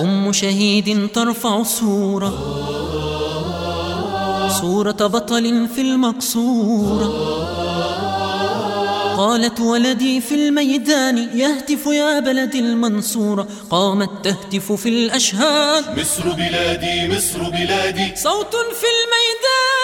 أم شهيد ترفع صورة صورة بطل في المقصورة. قالت ولدي في الميدان يهتف يا بلدي المنصورة. قامت تهتف في الأشهاد. مصر بلادي مصر بلادي. صوت في الميدان.